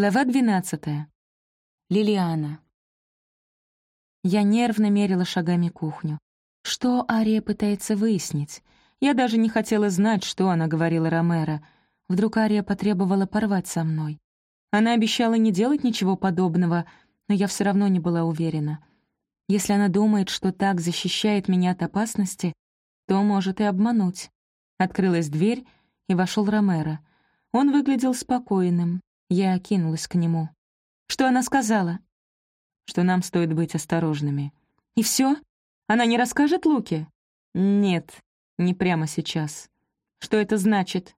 Глава 12. Лилиана. Я нервно мерила шагами кухню. Что Ария пытается выяснить? Я даже не хотела знать, что она говорила Ромеро. Вдруг Ария потребовала порвать со мной. Она обещала не делать ничего подобного, но я все равно не была уверена. Если она думает, что так защищает меня от опасности, то может и обмануть. Открылась дверь, и вошел Ромеро. Он выглядел спокойным, я кинулась к нему. «Что она сказала?» «Что нам стоит быть осторожными». «И все? Она не расскажет Луке?» «Нет, не прямо сейчас». «Что это значит?»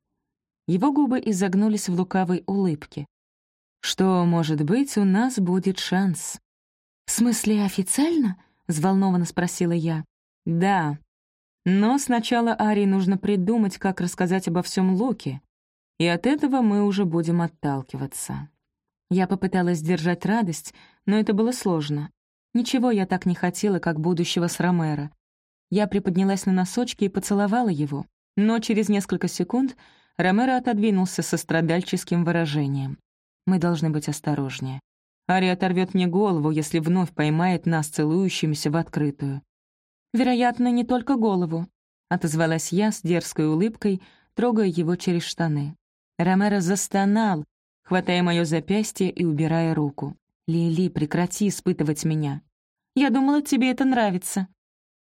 Его губы изогнулись в лукавой улыбке. «Что, может быть, у нас будет шанс?» «В смысле, официально?» — взволнованно спросила я. «Да. Но сначала Арии нужно придумать, как рассказать обо всем Луке и от этого мы уже будем отталкиваться. Я попыталась сдержать радость, но это было сложно. Ничего я так не хотела, как будущего с Ромеро. Я приподнялась на носочки и поцеловала его, но через несколько секунд Ромеро отодвинулся со страдальческим выражением. «Мы должны быть осторожнее. Ари оторвет мне голову, если вновь поймает нас целующимися в открытую». «Вероятно, не только голову», — отозвалась я с дерзкой улыбкой, трогая его через штаны. Ромеро застонал, хватая мое запястье и убирая руку. «Лили, прекрати испытывать меня. Я думала, тебе это нравится».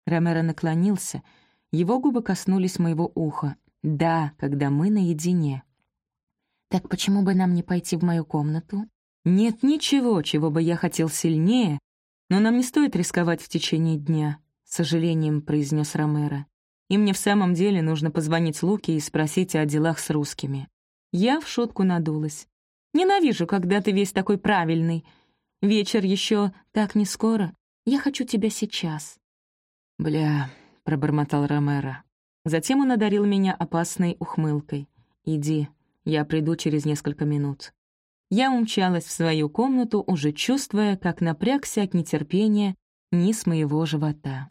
Ромеро наклонился, его губы коснулись моего уха. «Да, когда мы наедине». «Так почему бы нам не пойти в мою комнату?» «Нет ничего, чего бы я хотел сильнее, но нам не стоит рисковать в течение дня», — с сожалением произнес Ромеро. «И мне в самом деле нужно позвонить Луке и спросить о делах с русскими. Я в шутку надулась. «Ненавижу, когда ты весь такой правильный. Вечер еще так не скоро. Я хочу тебя сейчас». «Бля», — пробормотал Ромеро. Затем он одарил меня опасной ухмылкой. «Иди, я приду через несколько минут». Я умчалась в свою комнату, уже чувствуя, как напрягся от нетерпения низ моего живота.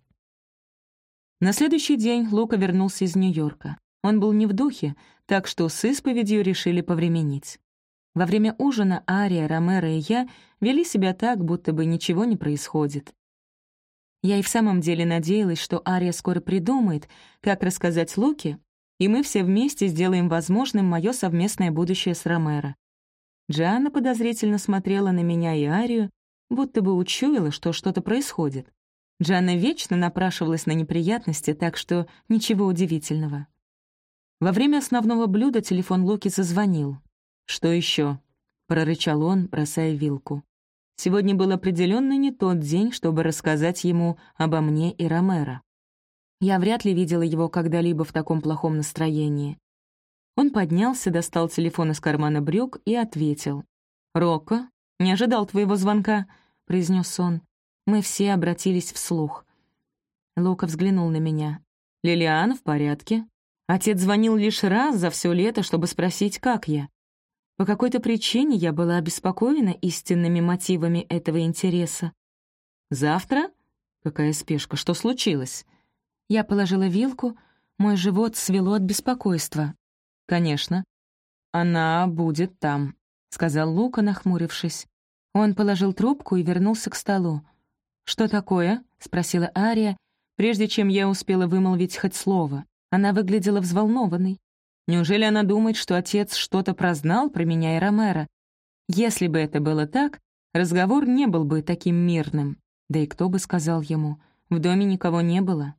На следующий день Лука вернулся из Нью-Йорка. Он был не в духе, так что с исповедью решили повременить. Во время ужина Ария, Ромеро и я вели себя так, будто бы ничего не происходит. Я и в самом деле надеялась, что Ария скоро придумает, как рассказать Луке, и мы все вместе сделаем возможным мое совместное будущее с Ромеро. Джианна подозрительно смотрела на меня и Арию, будто бы учуяла, что что-то происходит. Джанна вечно напрашивалась на неприятности, так что ничего удивительного. Во время основного блюда телефон Локи зазвонил. «Что еще? прорычал он, бросая вилку. Сегодня был определенно не тот день, чтобы рассказать ему обо мне и Ромеро. Я вряд ли видела его когда-либо в таком плохом настроении. Он поднялся, достал телефон из кармана брюк и ответил. «Рокко, не ожидал твоего звонка», — произнес он. Мы все обратились вслух. Лока взглянул на меня. «Лилиан в порядке?» Отец звонил лишь раз за все лето, чтобы спросить, как я. По какой-то причине я была обеспокоена истинными мотивами этого интереса. «Завтра? Какая спешка? Что случилось?» Я положила вилку, мой живот свело от беспокойства. «Конечно. Она будет там», — сказал Лука, нахмурившись. Он положил трубку и вернулся к столу. «Что такое?» — спросила Ария, прежде чем я успела вымолвить хоть слово. Она выглядела взволнованной. Неужели она думает, что отец что-то прознал про меня и Ромеро? Если бы это было так, разговор не был бы таким мирным. Да и кто бы сказал ему, в доме никого не было.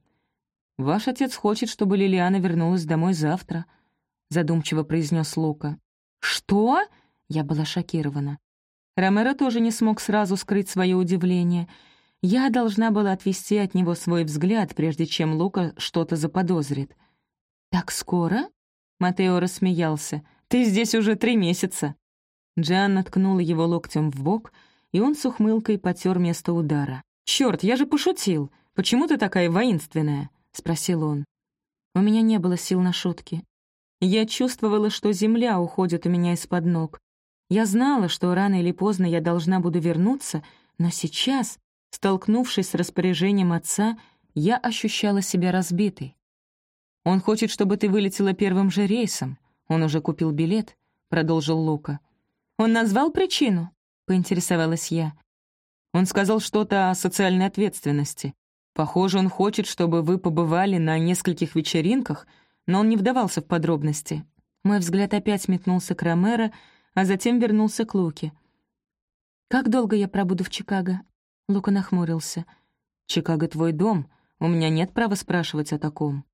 «Ваш отец хочет, чтобы Лилиана вернулась домой завтра», — задумчиво произнес Лука. «Что?» — я была шокирована. Ромеро тоже не смог сразу скрыть свое удивление — я должна была отвести от него свой взгляд, прежде чем Лука что-то заподозрит. «Так скоро?» — Матео рассмеялся. «Ты здесь уже три месяца». Джан ткнула его локтем в бок, и он с ухмылкой потер место удара. «Чёрт, я же пошутил! Почему ты такая воинственная?» — спросил он. У меня не было сил на шутки. Я чувствовала, что земля уходит у меня из-под ног. Я знала, что рано или поздно я должна буду вернуться, но сейчас Столкнувшись с распоряжением отца, я ощущала себя разбитой. «Он хочет, чтобы ты вылетела первым же рейсом. Он уже купил билет», — продолжил Лука. Он назвал причину?» — поинтересовалась я. Он сказал что-то о социальной ответственности. Похоже, он хочет, чтобы вы побывали на нескольких вечеринках, но он не вдавался в подробности. Мой взгляд опять метнулся к Ромеро, а затем вернулся к Луке. «Как долго я пробуду в Чикаго?» Лука нахмурился. «Чикаго — твой дом. У меня нет права спрашивать о таком».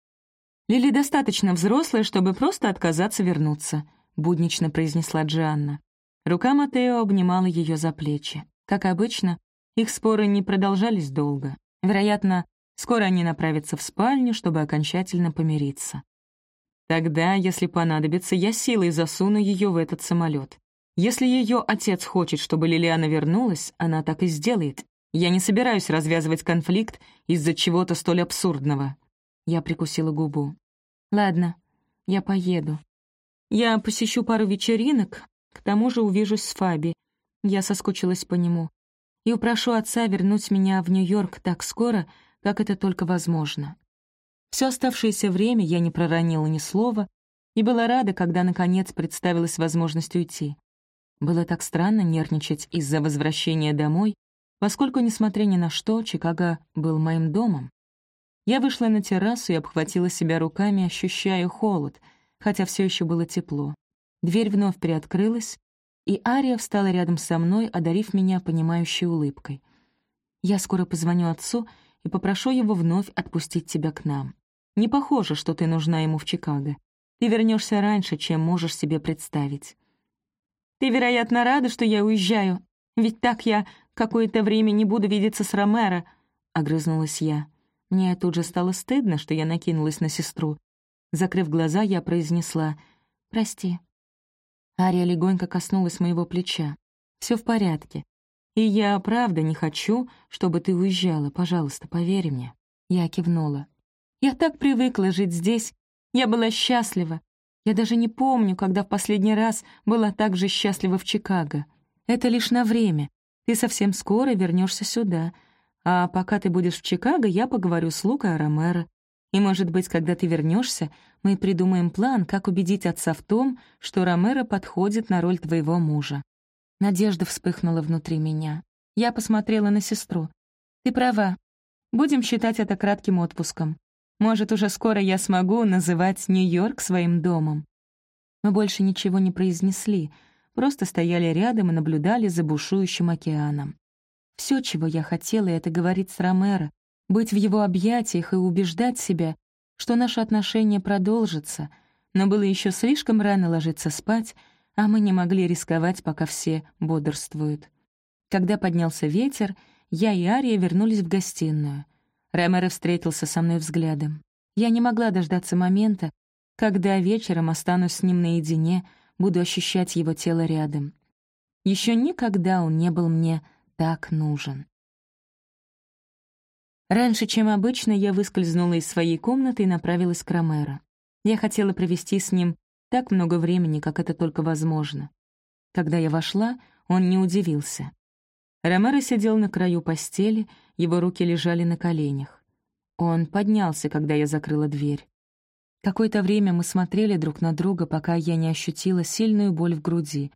«Лили достаточно взрослая, чтобы просто отказаться вернуться», — буднично произнесла Джианна. Рука Матео обнимала ее за плечи. Как обычно, их споры не продолжались долго. Вероятно, скоро они направятся в спальню, чтобы окончательно помириться. Тогда, если понадобится, я силой засуну ее в этот самолет. Если ее отец хочет, чтобы Лилиана вернулась, она так и сделает. Я не собираюсь развязывать конфликт из-за чего-то столь абсурдного. Я прикусила губу. Ладно, я поеду. Я посещу пару вечеринок, к тому же увижусь с Фаби. Я соскучилась по нему. И упрошу отца вернуть меня в Нью-Йорк так скоро, как это только возможно. Все оставшееся время я не проронила ни слова и была рада, когда, наконец, представилась возможность уйти. Было так странно нервничать из-за возвращения домой, поскольку, несмотря ни на что, Чикаго был моим домом. Я вышла на террасу и обхватила себя руками, ощущая холод, хотя все еще было тепло. Дверь вновь приоткрылась, и Ария встала рядом со мной, одарив меня понимающей улыбкой. «Я скоро позвоню отцу и попрошу его вновь отпустить тебя к нам. Не похоже, что ты нужна ему в Чикаго. Ты вернешься раньше, чем можешь себе представить. Ты, вероятно, рада, что я уезжаю, ведь так я какое-то время не буду видеться с Ромеро», — огрызнулась я. Мне тут же стало стыдно, что я накинулась на сестру. Закрыв глаза, я произнесла «Прости». Ария легонько коснулась моего плеча. Все в порядке. И я правда не хочу, чтобы ты уезжала. Пожалуйста, поверь мне». Я кивнула. Я так привыкла жить здесь. Я была счастлива. Я даже не помню, когда в последний раз была так же счастлива в Чикаго. Это лишь на время. Ты совсем скоро вернешься сюда. А пока ты будешь в Чикаго, я поговорю с Лукой о Ромеро. И, может быть, когда ты вернешься, мы придумаем план, как убедить отца в том, что Ромеро подходит на роль твоего мужа. Надежда вспыхнула внутри меня. Я посмотрела на сестру. Ты права. Будем считать это кратким отпуском. Может, уже скоро я смогу называть Нью-Йорк своим домом. Мы больше ничего не произнесли, просто стояли рядом и наблюдали за бушующим океаном. Все, чего я хотела, — это говорить с Ромеро, быть в его объятиях и убеждать себя, что наши отношения продолжатся, но было еще слишком рано ложиться спать, а мы не могли рисковать, пока все бодрствуют. Когда поднялся ветер, я и Ария вернулись в гостиную. Ромеро встретился со мной взглядом. Я не могла дождаться момента, когда вечером останусь с ним наедине, буду ощущать его тело рядом. Еще никогда он не был мне так нужен. Раньше, чем обычно, я выскользнула из своей комнаты и направилась к Ромеро. Я хотела провести с ним так много времени, как это только возможно. Когда я вошла, он не удивился. Ромеро сидел на краю постели, его руки лежали на коленях. Он поднялся, когда я закрыла дверь. Какое-то время мы смотрели друг на друга, пока я не ощутила сильную боль в груди.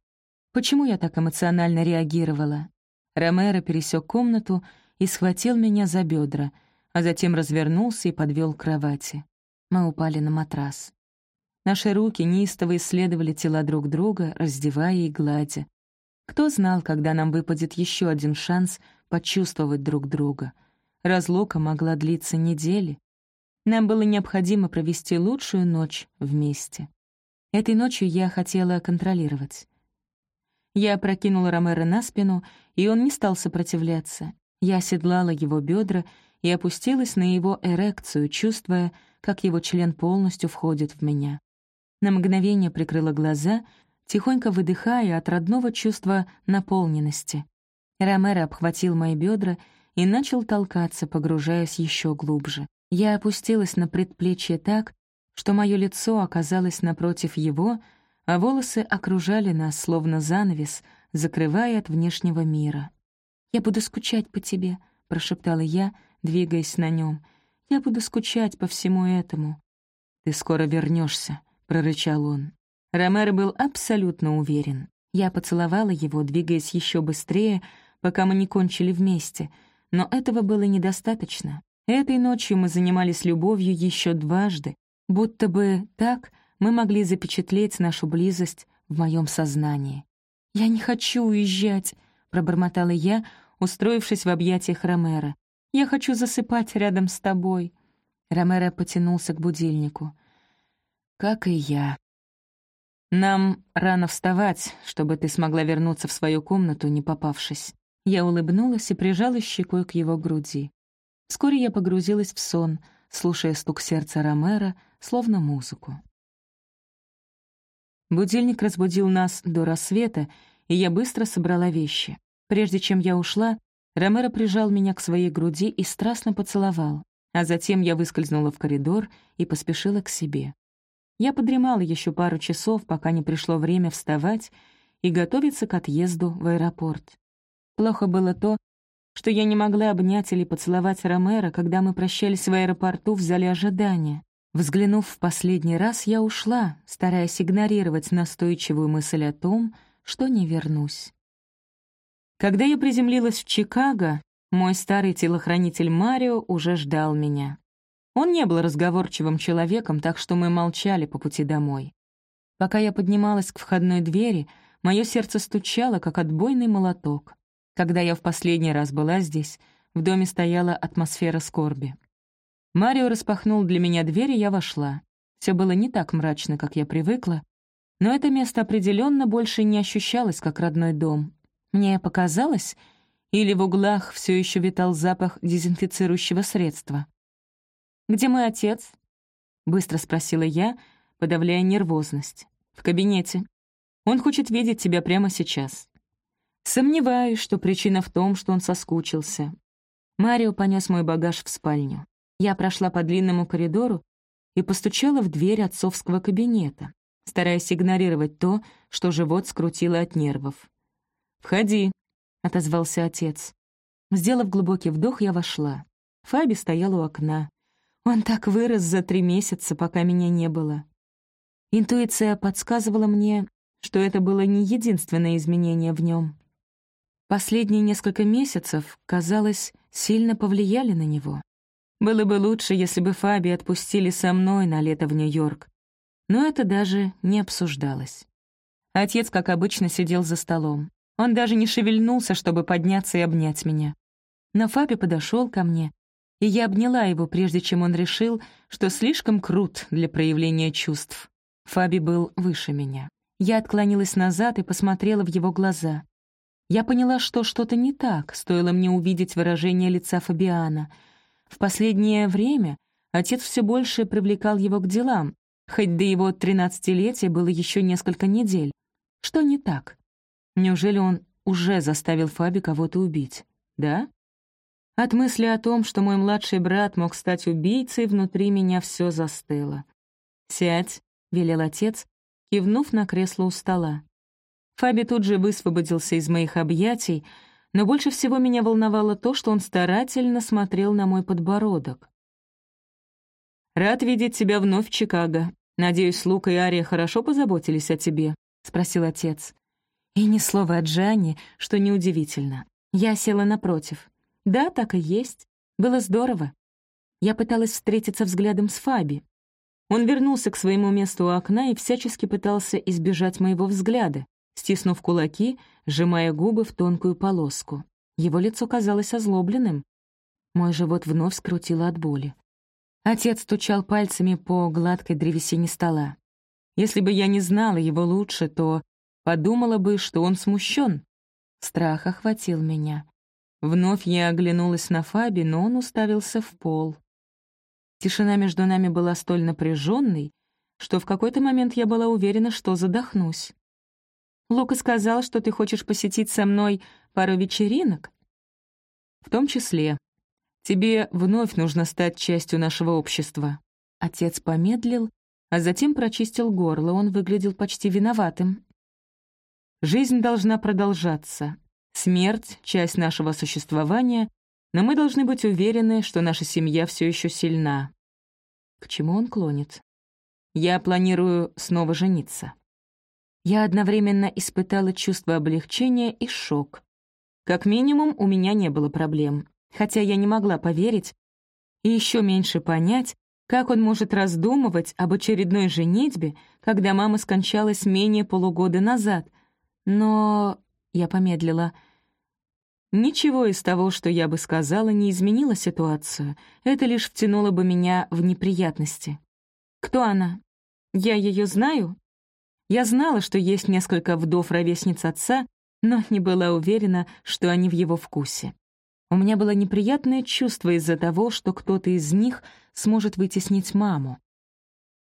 Почему я так эмоционально реагировала? Ромеро пересек комнату и схватил меня за бедра, а затем развернулся и подвел к кровати. Мы упали на матрас. Наши руки неистово исследовали тела друг друга, раздевая и гладя. Кто знал, когда нам выпадет еще один шанс почувствовать друг друга. Разлука могла длиться недели. Нам было необходимо провести лучшую ночь вместе. Этой ночью я хотела контролировать. Я прокинула Ромеро на спину, и он не стал сопротивляться. Я оседлала его бедра и опустилась на его эрекцию, чувствуя, как его член полностью входит в меня. На мгновение прикрыла глаза — тихонько выдыхая от родного чувства наполненности. Ромеро обхватил мои бедра и начал толкаться, погружаясь еще глубже. Я опустилась на предплечье так, что мое лицо оказалось напротив его, а волосы окружали нас, словно занавес, закрывая от внешнего мира. «Я буду скучать по тебе», — прошептала я, двигаясь на нем. «Я буду скучать по всему этому». «Ты скоро вернешься, прорычал он. Ромеро был абсолютно уверен. Я поцеловала его, двигаясь еще быстрее, пока мы не кончили вместе, но этого было недостаточно. Этой ночью мы занимались любовью еще дважды, будто бы так мы могли запечатлеть нашу близость в моем сознании. «Я не хочу уезжать», — пробормотала я, устроившись в объятиях Ромера. «Я хочу засыпать рядом с тобой». Ромеро потянулся к будильнику. «Как и я». «Нам рано вставать, чтобы ты смогла вернуться в свою комнату, не попавшись». Я улыбнулась и прижала щекой к его груди. Вскоре я погрузилась в сон, слушая стук сердца Ромера, словно музыку. Будильник разбудил нас до рассвета, и я быстро собрала вещи. Прежде чем я ушла, Ромеро прижал меня к своей груди и страстно поцеловал, а затем я выскользнула в коридор и поспешила к себе. Я подремала еще пару часов, пока не пришло время вставать и готовиться к отъезду в аэропорт. Плохо было то, что я не могла обнять или поцеловать Ромеро, когда мы прощались в аэропорту в зале ожидания. Взглянув в последний раз, я ушла, стараясь игнорировать настойчивую мысль о том, что не вернусь. Когда я приземлилась в Чикаго, мой старый телохранитель Марио уже ждал меня. Он не был разговорчивым человеком, так что мы молчали по пути домой. Пока я поднималась к входной двери, мое сердце стучало, как отбойный молоток. Когда я в последний раз была здесь, в доме стояла атмосфера скорби. Марио распахнул для меня дверь, и я вошла. Все было не так мрачно, как я привыкла, но это место определенно больше не ощущалось, как родной дом. Мне показалось, или в углах все еще витал запах дезинфицирующего средства. «Где мой отец?» — быстро спросила я, подавляя нервозность. «В кабинете. Он хочет видеть тебя прямо сейчас». Сомневаюсь, что причина в том, что он соскучился. Марио понес мой багаж в спальню. Я прошла по длинному коридору и постучала в дверь отцовского кабинета, стараясь игнорировать то, что живот скрутило от нервов. «Входи», — отозвался отец. Сделав глубокий вдох, я вошла. Фаби стоял у окна. Он так вырос за три месяца, пока меня не было. Интуиция подсказывала мне, что это было не единственное изменение в нем. Последние несколько месяцев, казалось, сильно повлияли на него. Было бы лучше, если бы Фаби отпустили со мной на лето в Нью-Йорк. Но это даже не обсуждалось. Отец, как обычно, сидел за столом. Он даже не шевельнулся, чтобы подняться и обнять меня. Но Фаби подошел ко мне, и я обняла его, прежде чем он решил, что слишком крут для проявления чувств. Фаби был выше меня. Я отклонилась назад и посмотрела в его глаза. Я поняла, что что-то не так, стоило мне увидеть выражение лица Фабиана. В последнее время отец все больше привлекал его к делам, хоть до его тринадцатилетия было еще несколько недель. Что не так? Неужели он уже заставил Фаби кого-то убить? Да? От мысли о том, что мой младший брат мог стать убийцей, внутри меня все застыло. «Сядь», — велел отец, кивнув на кресло у стола. Фаби тут же высвободился из моих объятий, но больше всего меня волновало то, что он старательно смотрел на мой подбородок. «Рад видеть тебя вновь в Чикаго. Надеюсь, Лука и Ария хорошо позаботились о тебе?» — спросил отец. И ни слова о Джане, что неудивительно. Я села напротив. Да, так и есть. Было здорово. Я пыталась встретиться взглядом с Фаби. Он вернулся к своему месту у окна и всячески пытался избежать моего взгляда стиснув кулаки, сжимая губы в тонкую полоску. Его лицо казалось озлобленным. Мой живот вновь скрутило от боли. Отец стучал пальцами по гладкой древесине стола. Если бы я не знала его лучше, то подумала бы, что он смущен. Страх охватил меня. Вновь я оглянулась на Фаби, но он уставился в пол. Тишина между нами была столь напряженной, что в какой-то момент я была уверена, что задохнусь. Лука сказал, что ты хочешь посетить со мной пару вечеринок. В том числе. Тебе вновь нужно стать частью нашего общества. Отец помедлил, а затем прочистил горло. Он выглядел почти виноватым. Жизнь должна продолжаться. Смерть — часть нашего существования, но мы должны быть уверены, что наша семья все еще сильна. К чему он клонит? Я планирую снова жениться. Я одновременно испытала чувство облегчения и шок. Как минимум, у меня не было проблем, хотя я не могла поверить и еще меньше понять, как он может раздумывать об очередной женитьбе, когда мама скончалась менее полугода назад. Но я помедлила. Ничего из того, что я бы сказала, не изменило ситуацию. Это лишь втянуло бы меня в неприятности. Кто она? Я ее знаю? Я знала, что есть несколько вдов-ровесниц отца, но не была уверена, что они в его вкусе. У меня было неприятное чувство из-за того, что кто-то из них сможет вытеснить маму.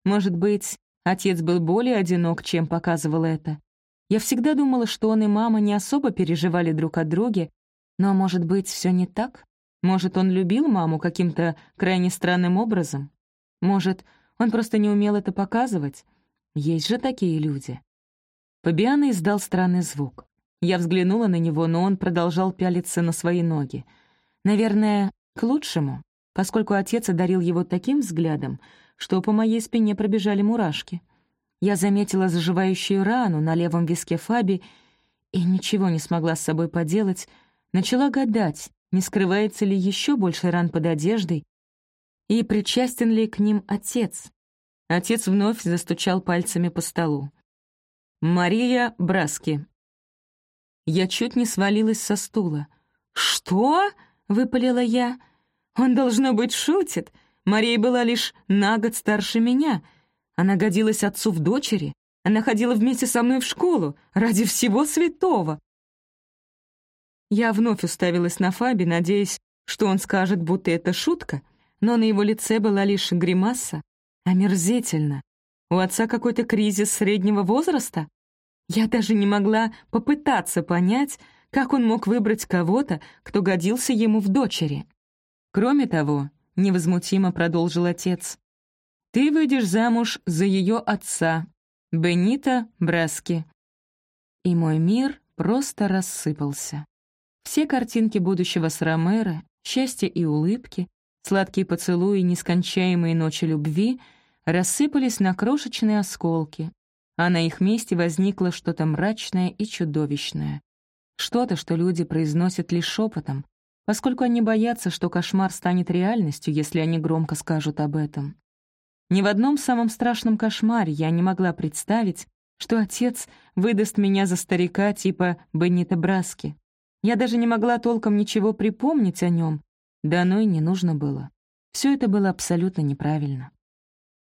Может быть, отец был более одинок, чем показывал это. Я всегда думала, что он и мама не особо переживали друг о друге, но, может быть, все не так? Может, он любил маму каким-то крайне странным образом? Может, он просто не умел это показывать? Есть же такие люди. Фабиана издал странный звук. Я взглянула на него, но он продолжал пялиться на свои ноги. Наверное, к лучшему, поскольку отец одарил его таким взглядом, что по моей спине пробежали мурашки. Я заметила заживающую рану на левом виске Фаби и ничего не смогла с собой поделать, начала гадать, не скрывается ли еще больше ран под одеждой и причастен ли к ним отец. Отец вновь застучал пальцами по столу. «Мария Браски», я чуть не свалилась со стула. «Что?» — выпалила я. «Он, должно быть, шутит. Мария была лишь на год старше меня. Она годилась отцу в дочери. Она ходила вместе со мной в школу. Ради всего святого!» Я вновь уставилась на Фаби, надеясь, что он скажет, будто это шутка, но на его лице была лишь гримаса. Омерзительно. У отца какой-то кризис среднего возраста? Я даже не могла попытаться понять, как он мог выбрать кого-то, кто годился ему в дочери. Кроме того, невозмутимо продолжил отец, ты выйдешь замуж за ее отца, Бенита Браски. И мой мир просто рассыпался. Все картинки будущего с Ромеро, счастье и улыбки, сладкие поцелуи, нескончаемые ночи любви рассыпались на крошечные осколки, а на их месте возникло что-то мрачное и чудовищное. Что-то, что люди произносят лишь шепотом, поскольку они боятся, что кошмар станет реальностью, если они громко скажут об этом. Ни в одном самом страшном кошмаре я не могла представить, что отец выдаст меня за старика типа Беннита Браски. Я даже не могла толком ничего припомнить о нем, да оно и не нужно было. Все это было абсолютно неправильно.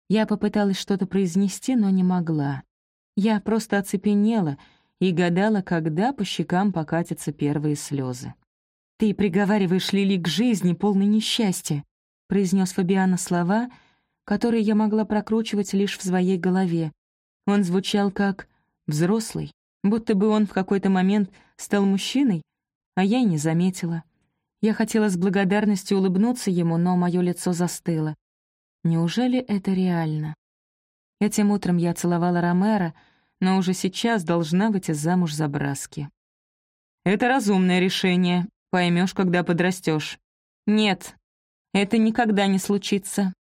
Я попыталась что-то произнести, но не могла. Я просто оцепенела и гадала, когда по щекам покатятся первые слезы. «Ты приговариваешь Лили к жизни, полной несчастья», — произнес Фабиана слова, которые я могла прокручивать лишь в своей голове. Он звучал как взрослый, будто бы он в какой-то момент стал мужчиной, а я и не заметила. Я хотела с благодарностью улыбнуться ему, но мое лицо застыло. Неужели это реально? Этим утром я целовала Ромера, но уже сейчас должна выйти замуж за Браски. «Это разумное решение. Поймешь, когда подрастешь. «Нет, это никогда не случится.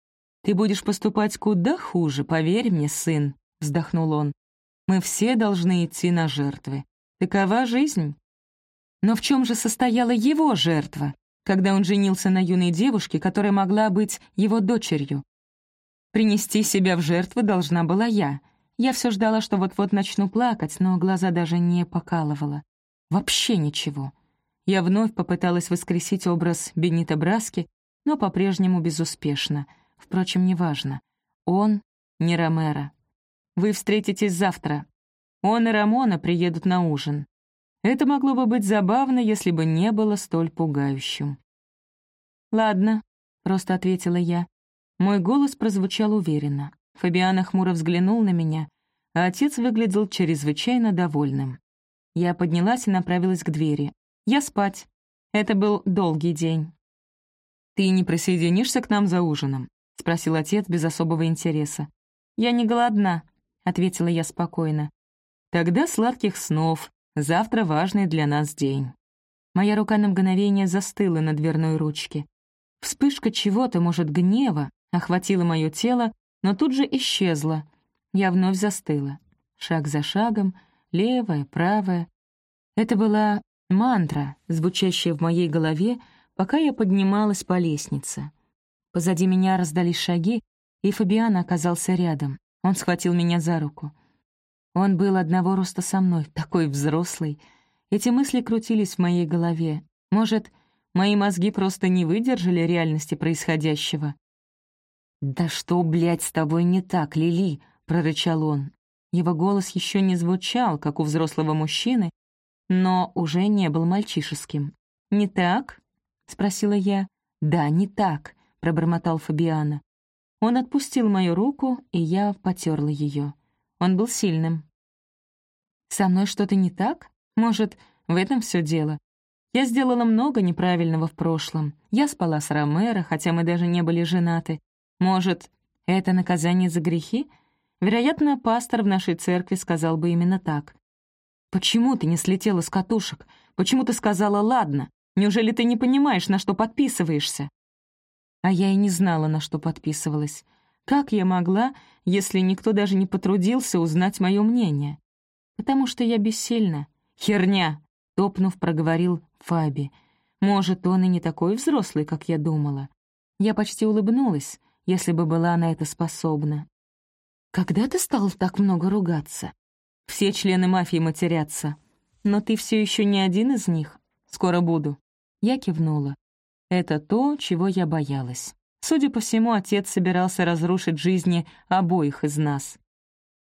Ты будешь поступать куда хуже, поверь мне, сын», — вздохнул он. «Мы все должны идти на жертвы. Такова жизнь». Но в чем же состояла его жертва, когда он женился на юной девушке, которая могла быть его дочерью? Принести себя в жертву должна была я. Я все ждала, что вот-вот начну плакать, но глаза даже не покалывала. Вообще ничего. Я вновь попыталась воскресить образ Бенита Браски, но по-прежнему безуспешно. Впрочем, неважно. Он не Ромеро. Вы встретитесь завтра. Он и Рамона приедут на ужин. Это могло бы быть забавно, если бы не было столь пугающим. «Ладно», — просто ответила я. Мой голос прозвучал уверенно. Фабиана хмуро взглянул на меня, а отец выглядел чрезвычайно довольным. Я поднялась и направилась к двери. «Я спать. Это был долгий день». «Ты не присоединишься к нам за ужином?» — спросил отец без особого интереса. «Я не голодна», — ответила я спокойно. «Тогда сладких снов. Завтра важный для нас день». Моя рука на мгновение застыла на дверной ручке. Вспышка чего-то, может, гнева, охватила мое тело, но тут же исчезла. Я вновь застыла. шаг за шагом, левая, правая. Это была мантра, звучащая в моей голове, пока я поднималась по лестнице. Позади меня раздались шаги, и Фабиан оказался рядом. Он схватил меня за руку. Он был одного роста со мной, такой взрослый. Эти мысли крутились в моей голове. Может, мои мозги просто не выдержали реальности происходящего? «Да что, блядь, с тобой не так, Лили?» — прорычал он. Его голос еще не звучал, как у взрослого мужчины, но уже не был мальчишеским. «Не так?» — спросила я. «Да, не так», — пробормотал Фабиана. Он отпустил мою руку, и я потерла ее. Он был сильным. «Со мной что-то не так? Может, в этом все дело? Я сделала много неправильного в прошлом. Я спала с Ромеро, хотя мы даже не были женаты. Может, это наказание за грехи? Вероятно, пастор в нашей церкви сказал бы именно так. «Почему ты не слетела с катушек? Почему ты сказала «ладно»? Неужели ты не понимаешь, на что подписываешься?» А я и не знала, на что подписывалась. Как я могла, если никто даже не потрудился узнать мое мнение? Потому что я бессильна. «Херня!» — топнув, проговорил Фаби. «Может, он и не такой взрослый, как я думала». Я почти улыбнулась, если бы была на это способна. «Когда ты стал так много ругаться?» «Все члены мафии матерятся. Но ты все еще не один из них. Скоро буду». Я кивнула. Это то, чего я боялась. Судя по всему, отец собирался разрушить жизни обоих из нас.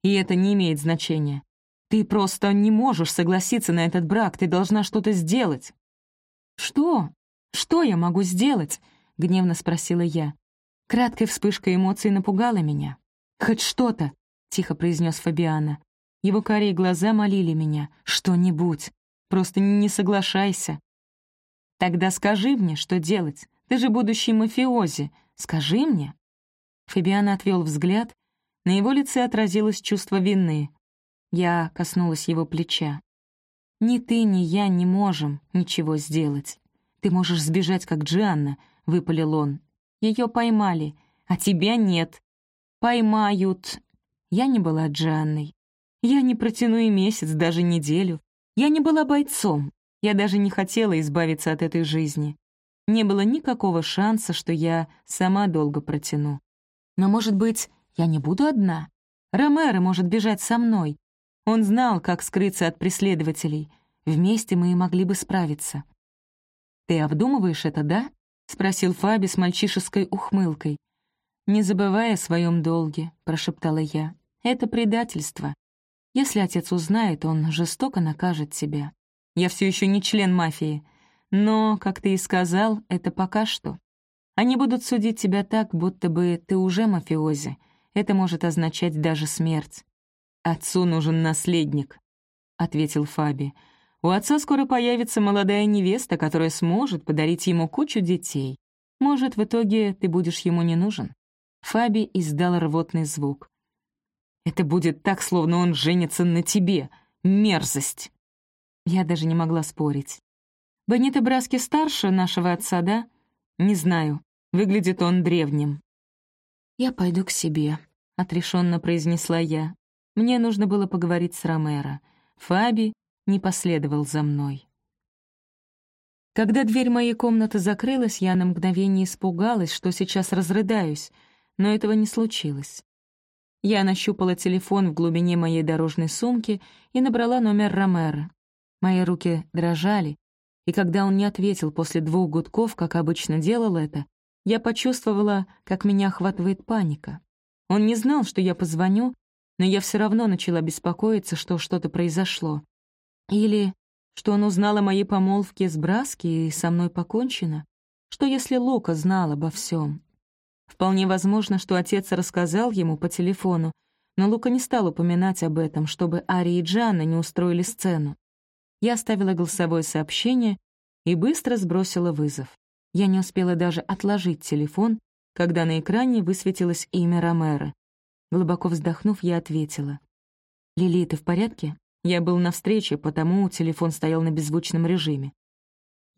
И это не имеет значения. Ты просто не можешь согласиться на этот брак, ты должна что-то сделать. «Что? Что я могу сделать?» — гневно спросила я. Краткая вспышка эмоций напугала меня. «Хоть что-то», — тихо произнес Фабиана. Его карие глаза молили меня. «Что-нибудь. Просто не соглашайся». «Тогда скажи мне, что делать. Ты же будущий мафиози. Скажи мне». Фабиана отвел взгляд. На его лице отразилось чувство вины. Я коснулась его плеча. «Ни ты, ни я не можем ничего сделать. Ты можешь сбежать, как Джианна», — выпалил он. Ее поймали, а тебя нет. Поймают. Я не была Джанной. Я не протяну и месяц, даже неделю. Я не была бойцом. Я даже не хотела избавиться от этой жизни. Не было никакого шанса, что я сама долго протяну. Но, может быть, я не буду одна? Ромеро может бежать со мной. Он знал, как скрыться от преследователей. Вместе мы и могли бы справиться. Ты обдумываешь это, да? — спросил Фаби с мальчишеской ухмылкой. «Не забывай о своем долге», — прошептала я. «Это предательство. Если отец узнает, он жестоко накажет тебя. Я все еще не член мафии. Но, как ты и сказал, это пока что. Они будут судить тебя так, будто бы ты уже мафиози. Это может означать даже смерть. Отцу нужен наследник», — ответил Фаби. У отца скоро появится молодая невеста, которая сможет подарить ему кучу детей. Может, в итоге ты будешь ему не нужен?» Фаби издал рвотный звук. «Это будет так, словно он женится на тебе. Мерзость!» Я даже не могла спорить. «Бонито Браски старше нашего отца, да?» «Не знаю. Выглядит он древним». «Я пойду к себе», — отрешенно произнесла я. Мне нужно было поговорить с Ромеро. Фаби не последовал за мной. Когда дверь моей комнаты закрылась, я на мгновение испугалась, что сейчас разрыдаюсь, но этого не случилось. Я нащупала телефон в глубине моей дорожной сумки и набрала номер Ромера. Мои руки дрожали, и когда он не ответил после двух гудков, как обычно делал это, я почувствовала, как меня охватывает паника. Он не знал, что я позвоню, но я все равно начала беспокоиться, что что-то произошло. Или что он узнал о моей помолвке с Браски и со мной покончено? Что если Лука знал обо всем? Вполне возможно, что отец рассказал ему по телефону, но Лука не стал упоминать об этом, чтобы Ари и Джанна не устроили сцену. Я оставила голосовое сообщение и быстро сбросила вызов. Я не успела даже отложить телефон, когда на экране высветилось имя Ромера. Глубоко вздохнув, я ответила. «Лили, ты в порядке?» Я был на встрече, потому телефон стоял на беззвучном режиме.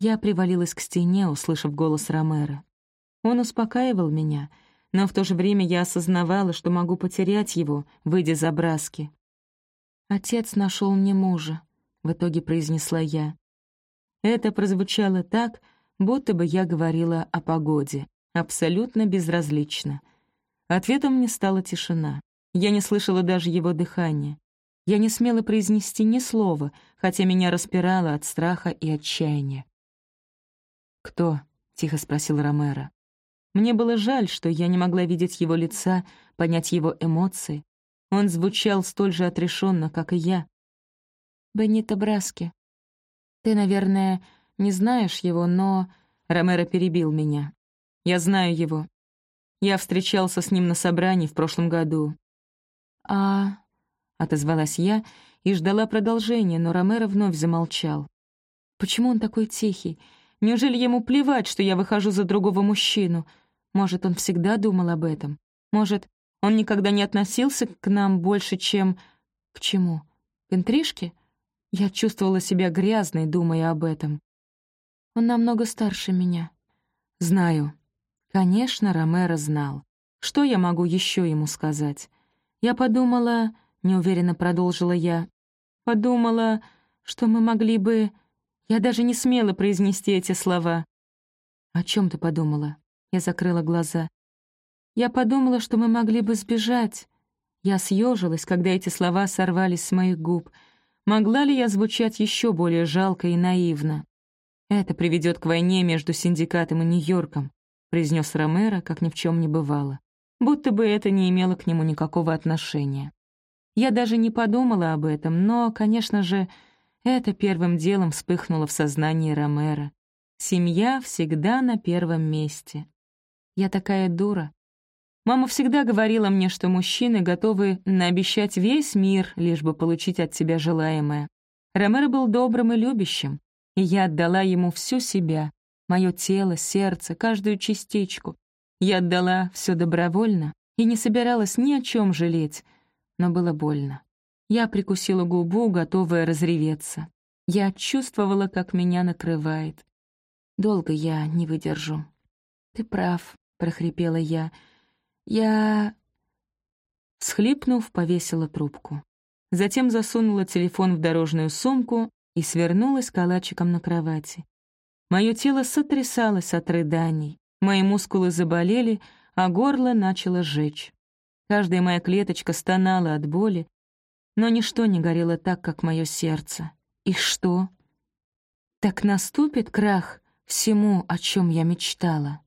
Я привалилась к стене, услышав голос Ромера. Он успокаивал меня, но в то же время я осознавала, что могу потерять его, выйдя за браски. «Отец нашел мне мужа», — в итоге произнесла я. Это прозвучало так, будто бы я говорила о погоде, абсолютно безразлично. Ответом мне стала тишина. Я не слышала даже его дыхания. Я не смела произнести ни слова, хотя меня распирало от страха и отчаяния. «Кто?» — тихо спросил Ромеро. Мне было жаль, что я не могла видеть его лица, понять его эмоции. Он звучал столь же отрешенно, как и я. «Бенито Браски. Ты, наверное, не знаешь его, но...» Ромеро перебил меня. «Я знаю его. Я встречался с ним на собрании в прошлом году». «А...» — отозвалась я и ждала продолжения, но Ромеро вновь замолчал. «Почему он такой тихий? Неужели ему плевать, что я выхожу за другого мужчину? Может, он всегда думал об этом? Может, он никогда не относился к нам больше, чем... К чему? К интрижке? Я чувствовала себя грязной, думая об этом. Он намного старше меня. Знаю. Конечно, Ромеро знал. Что я могу еще ему сказать? Я подумала... Неуверенно продолжила я. Подумала, что мы могли бы... Я даже не смела произнести эти слова. «О чем ты подумала?» Я закрыла глаза. «Я подумала, что мы могли бы сбежать». Я съежилась, когда эти слова сорвались с моих губ. Могла ли я звучать еще более жалко и наивно? «Это приведет к войне между синдикатом и Нью-Йорком», произнес Ромеро, как ни в чем не бывало. Будто бы это не имело к нему никакого отношения. Я даже не подумала об этом, но, конечно же, это первым делом вспыхнуло в сознании Ромера. Семья всегда на первом месте. Я такая дура. Мама всегда говорила мне, что мужчины готовы наобещать весь мир, лишь бы получить от тебя желаемое. Ромеро был добрым и любящим, и я отдала ему всю себя, мое тело, сердце, каждую частичку. Я отдала все добровольно и не собиралась ни о чем жалеть, но было больно. Я прикусила губу, готовая разреветься. Я чувствовала, как меня накрывает. Долго я не выдержу. «Ты прав», — прохрипела я. «Я...» Схлипнув, повесила трубку. Затем засунула телефон в дорожную сумку и свернулась калачиком на кровати. Мое тело сотрясалось от рыданий, мои мускулы заболели, а горло начало жечь. Каждая моя клеточка стонала от боли, но ничто не горело так, как мое сердце. И что? Так наступит крах всему, о чем я мечтала.